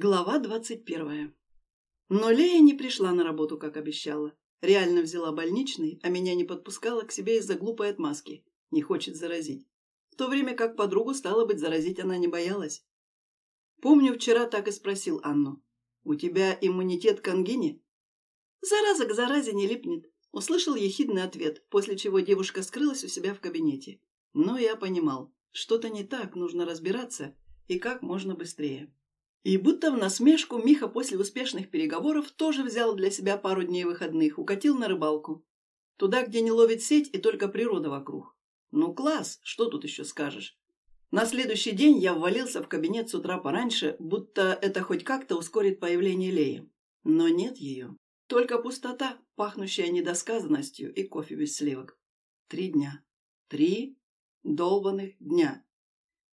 Глава двадцать первая. Но Лея не пришла на работу, как обещала. Реально взяла больничный, а меня не подпускала к себе из-за глупой отмазки. Не хочет заразить. В то время как подругу, стало быть, заразить она не боялась. Помню, вчера так и спросил Анну. «У тебя иммунитет к ангине?» «Зараза к заразе не липнет», — услышал ехидный ответ, после чего девушка скрылась у себя в кабинете. Но я понимал, что-то не так, нужно разбираться, и как можно быстрее. И будто в насмешку Миха после успешных переговоров тоже взял для себя пару дней выходных, укатил на рыбалку. Туда, где не ловит сеть и только природа вокруг. Ну класс, что тут еще скажешь. На следующий день я ввалился в кабинет с утра пораньше, будто это хоть как-то ускорит появление Леи. Но нет ее. Только пустота, пахнущая недосказанностью и кофе без сливок. Три дня. Три долбанных дня.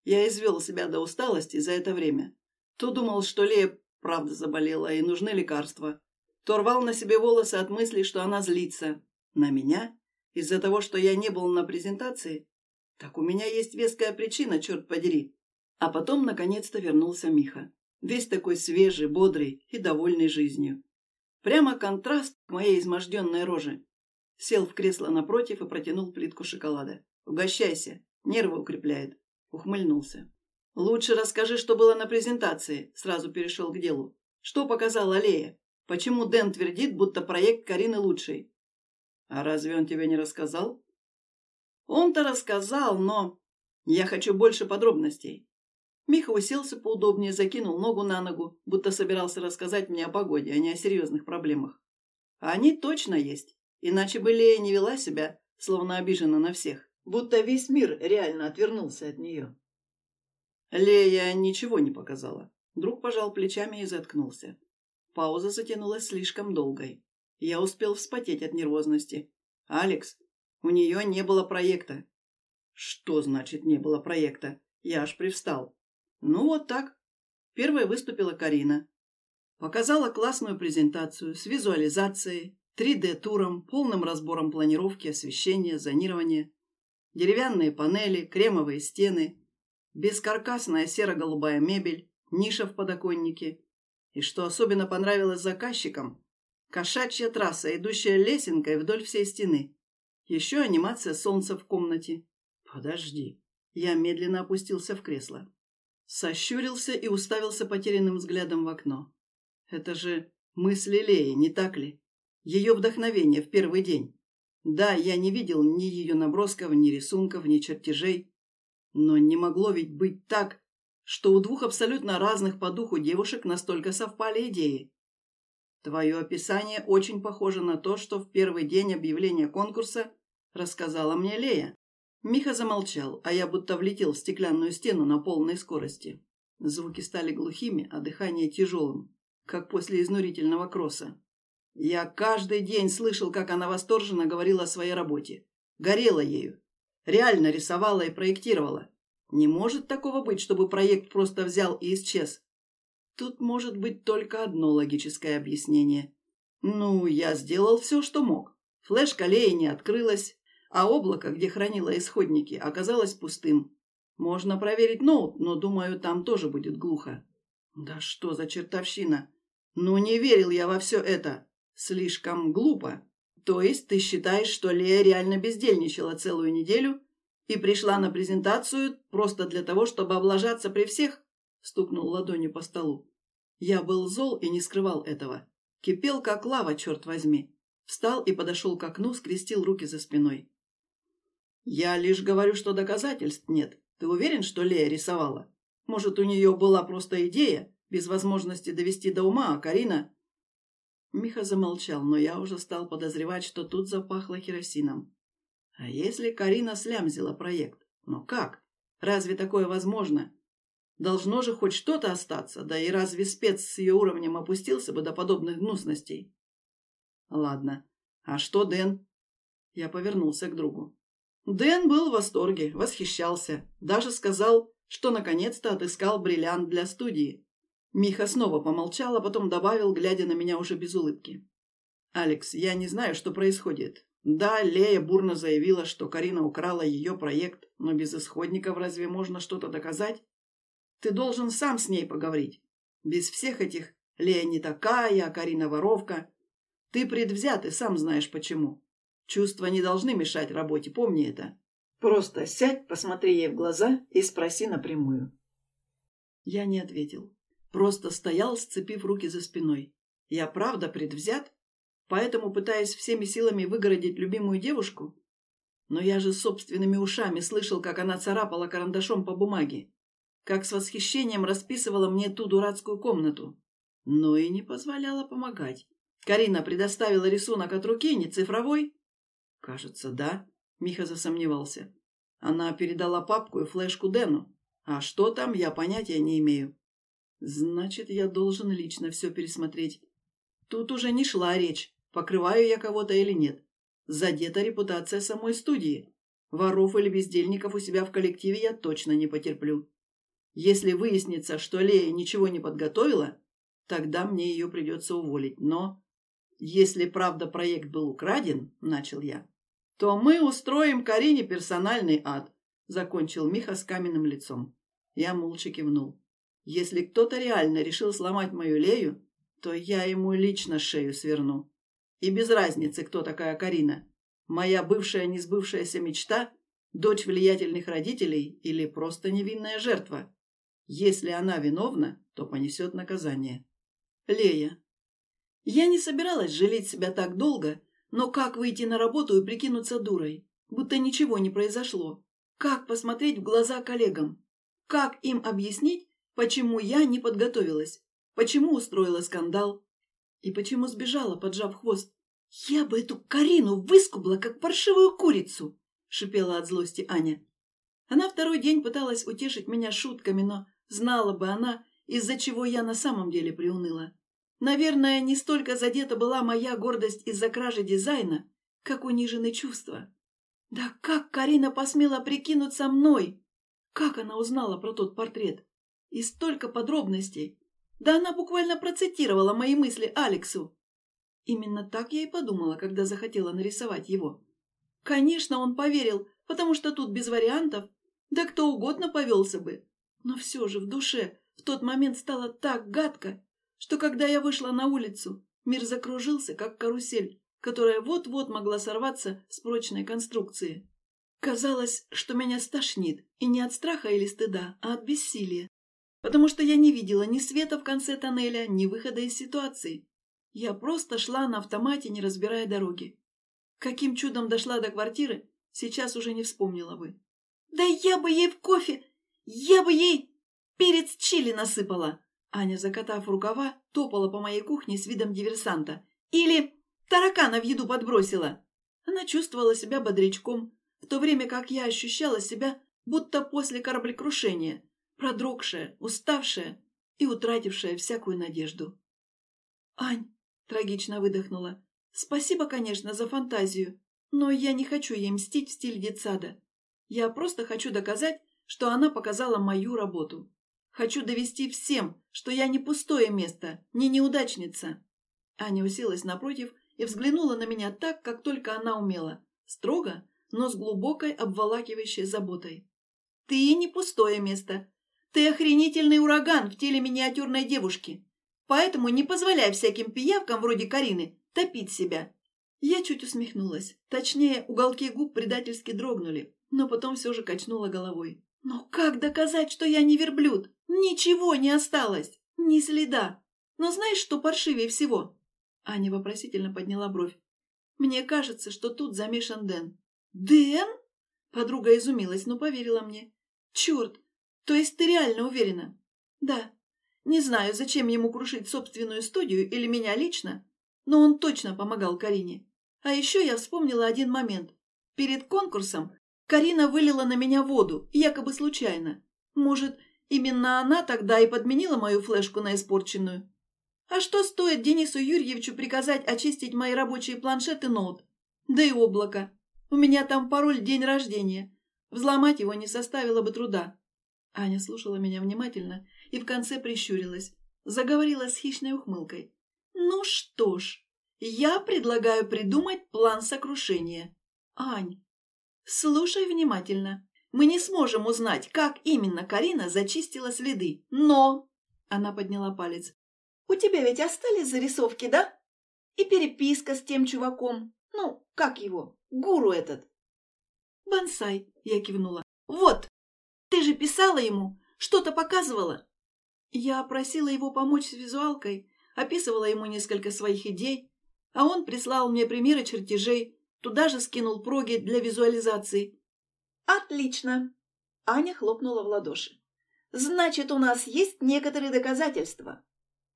Я извел себя до усталости за это время. То думал, что Лея правда заболела и нужны лекарства, то рвал на себе волосы от мысли, что она злится. На меня? Из-за того, что я не был на презентации? Так у меня есть веская причина, черт подери. А потом, наконец-то, вернулся Миха. Весь такой свежий, бодрый и довольный жизнью. Прямо контраст к моей изможденной роже. Сел в кресло напротив и протянул плитку шоколада. «Угощайся, нервы укрепляет». Ухмыльнулся. «Лучше расскажи, что было на презентации», — сразу перешел к делу. «Что показала Лея? Почему Дэн твердит, будто проект Карины лучший?» «А разве он тебе не рассказал?» «Он-то рассказал, но...» «Я хочу больше подробностей». Миха уселся поудобнее, закинул ногу на ногу, будто собирался рассказать мне о погоде, а не о серьезных проблемах. А они точно есть, иначе бы Лея не вела себя, словно обижена на всех, будто весь мир реально отвернулся от нее. Лея ничего не показала. Друг пожал плечами и заткнулся. Пауза затянулась слишком долгой. Я успел вспотеть от нервозности. «Алекс, у нее не было проекта». «Что значит не было проекта?» Я аж привстал. «Ну вот так». Первой выступила Карина. Показала классную презентацию с визуализацией, 3D-туром, полным разбором планировки, освещения, зонирования. Деревянные панели, кремовые стены, бескаркасная серо-голубая мебель, ниша в подоконнике. И что особенно понравилось заказчикам, кошачья трасса, идущая лесенкой вдоль всей стены. Еще анимация солнца в комнате. Подожди. Я медленно опустился в кресло. Сощурился и уставился потерянным взглядом в окно. Это же мысли Леи, не так ли? Ее вдохновение в первый день. Да, я не видел ни ее набросков, ни рисунков, ни чертежей. Но не могло ведь быть так, что у двух абсолютно разных по духу девушек настолько совпали идеи. Твое описание очень похоже на то, что в первый день объявления конкурса рассказала мне Лея. Миха замолчал, а я будто влетел в стеклянную стену на полной скорости. Звуки стали глухими, а дыхание тяжелым, как после изнурительного кросса. Я каждый день слышал, как она восторженно говорила о своей работе. Горела ею, Реально рисовала и проектировала. Не может такого быть, чтобы проект просто взял и исчез. Тут может быть только одно логическое объяснение. Ну, я сделал все, что мог. Флешка Леи не открылась, а облако, где хранила исходники, оказалось пустым. Можно проверить ноут, но, думаю, там тоже будет глухо. Да что за чертовщина? Ну, не верил я во все это. Слишком глупо. То есть ты считаешь, что Лея реально бездельничала целую неделю и пришла на презентацию просто для того, чтобы облажаться при всех? Стукнул ладонью по столу. Я был зол и не скрывал этого. Кипел, как лава, черт возьми. Встал и подошел к окну, скрестил руки за спиной. «Я лишь говорю, что доказательств нет. Ты уверен, что Лея рисовала? Может, у нее была просто идея, без возможности довести до ума, а Карина Миха замолчал, но я уже стал подозревать, что тут запахло керосином. А если Карина слямзила проект? Но как? Разве такое возможно? Должно же хоть что-то остаться, да и разве спец с ее уровнем опустился бы до подобных гнусностей? Ладно. А что Дэн? Я повернулся к другу. Дэн был в восторге, восхищался. Даже сказал, что наконец-то отыскал бриллиант для студии. Миха снова помолчал, а потом добавил, глядя на меня уже без улыбки. «Алекс, я не знаю, что происходит. Да, Лея бурно заявила, что Карина украла ее проект, но без исходников разве можно что-то доказать? Ты должен сам с ней поговорить. Без всех этих «Лея не такая, а Карина воровка». Ты предвзят и сам знаешь почему. Чувства не должны мешать работе, помни это. Просто сядь, посмотри ей в глаза и спроси напрямую. Я не ответил. Просто стоял, сцепив руки за спиной. Я правда предвзят? Поэтому пытаюсь всеми силами выгородить любимую девушку? Но я же собственными ушами слышал, как она царапала карандашом по бумаге. Как с восхищением расписывала мне ту дурацкую комнату. Но и не позволяла помогать. Карина предоставила рисунок от руки, не цифровой? Кажется, да. Миха засомневался. Она передала папку и флешку Дэну. А что там, я понятия не имею. Значит, я должен лично все пересмотреть. Тут уже не шла речь, покрываю я кого-то или нет. Задета репутация самой студии. Воров или бездельников у себя в коллективе я точно не потерплю. Если выяснится, что Лея ничего не подготовила, тогда мне ее придется уволить. Но если правда проект был украден, начал я, то мы устроим Карине персональный ад, закончил Миха с каменным лицом. Я молча кивнул. Если кто-то реально решил сломать мою Лею, то я ему лично шею сверну. И без разницы, кто такая Карина. Моя бывшая несбывшаяся мечта, дочь влиятельных родителей или просто невинная жертва. Если она виновна, то понесет наказание. Лея. Я не собиралась жалеть себя так долго, но как выйти на работу и прикинуться дурой, будто ничего не произошло? Как посмотреть в глаза коллегам? Как им объяснить, почему я не подготовилась? Почему устроила скандал? И почему сбежала, поджав хвост? «Я бы эту Карину выскубла, как паршивую курицу!» — шипела от злости Аня. Она второй день пыталась утешить меня шутками, но знала бы она, из-за чего я на самом деле приуныла. Наверное, не столько задета была моя гордость из-за кражи дизайна, как унижены чувства. Да как Карина посмела прикинуться мной? Как она узнала про тот портрет? И столько подробностей. Да она буквально процитировала мои мысли Алексу. Именно так я и подумала, когда захотела нарисовать его. Конечно, он поверил, потому что тут без вариантов. Да кто угодно повелся бы. Но все же в душе в тот момент стало так гадко, что когда я вышла на улицу, мир закружился, как карусель, которая вот-вот могла сорваться с прочной конструкции. Казалось, что меня стошнит, и не от страха или стыда, а от бессилия потому что я не видела ни света в конце тоннеля, ни выхода из ситуации. Я просто шла на автомате, не разбирая дороги. Каким чудом дошла до квартиры, сейчас уже не вспомнила бы. «Да я бы ей в кофе! Я бы ей перец чили насыпала!» Аня, закатав рукава, топала по моей кухне с видом диверсанта. «Или таракана в еду подбросила!» Она чувствовала себя бодрячком, в то время как я ощущала себя будто после кораблекрушения, продрогшая, уставшая и утратившая всякую надежду. «Ань!» – трагично выдохнула. «Спасибо, конечно, за фантазию, но я не хочу ей мстить в стиле детсада. Я просто хочу доказать, что она показала мою работу. Хочу довести всем, что я не пустое место, не неудачница». Аня уселась напротив и взглянула на меня так, как только она умела, строго, но с глубокой обволакивающей заботой. «Ты не пустое место, ты охренительный ураган в теле миниатюрной девушки. Поэтому не позволяй всяким пиявкам вроде Карины топить себя. Я чуть усмехнулась. Точнее, уголки губ предательски дрогнули, но потом все же качнула головой. Но как доказать, что я не верблюд? Ничего не осталось. Ни следа. Но знаешь, что паршивее всего? Аня вопросительно подняла бровь. Мне кажется, что тут замешан Дэн. Дэн? Подруга изумилась, но поверила мне. Черт, то есть ты реально уверена? Да. Не знаю, зачем ему крушить собственную студию или меня лично, но он точно помогал Карине. А еще я вспомнила один момент. Перед конкурсом Карина вылила на меня воду, якобы случайно. Может, именно она тогда и подменила мою флешку на испорченную? А что стоит Денису Юрьевичу приказать очистить мои рабочие планшеты ноут? Да и облако. У меня там пароль «День рождения». Взломать его не составило бы труда. Аня слушала меня внимательно и в конце прищурилась. Заговорила с хищной ухмылкой. «Ну что ж, я предлагаю придумать план сокрушения. Ань, слушай внимательно. Мы не сможем узнать, как именно Карина зачистила следы, но...» Она подняла палец. «У тебя ведь остались зарисовки, да? И переписка с тем чуваком. Ну, как его? Гуру этот». «Бонсай», — я кивнула. «Вот! Же писала ему, что-то показывала». Я просила его помочь с визуалкой, описывала ему несколько своих идей, а он прислал мне примеры чертежей, туда же скинул проги для визуализации. «Отлично!» Аня хлопнула в ладоши. «Значит, у нас есть некоторые доказательства».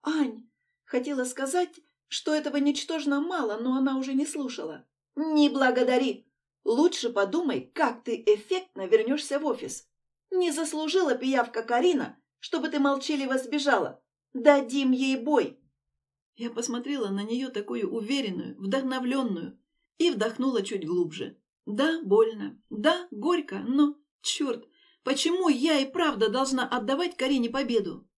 «Ань!» Хотела сказать, что этого ничтожно мало, но она уже не слушала. «Не благодари! Лучше подумай, как ты эффектно вернешься в офис. Не заслужила пиявка Карина, чтобы ты молчаливо сбежала. Дадим ей бой!» Я посмотрела на нее такую уверенную, вдохновленную, и вдохнула чуть глубже. Да, больно, да, горько, но, черт, почему я и правда должна отдавать Карине победу?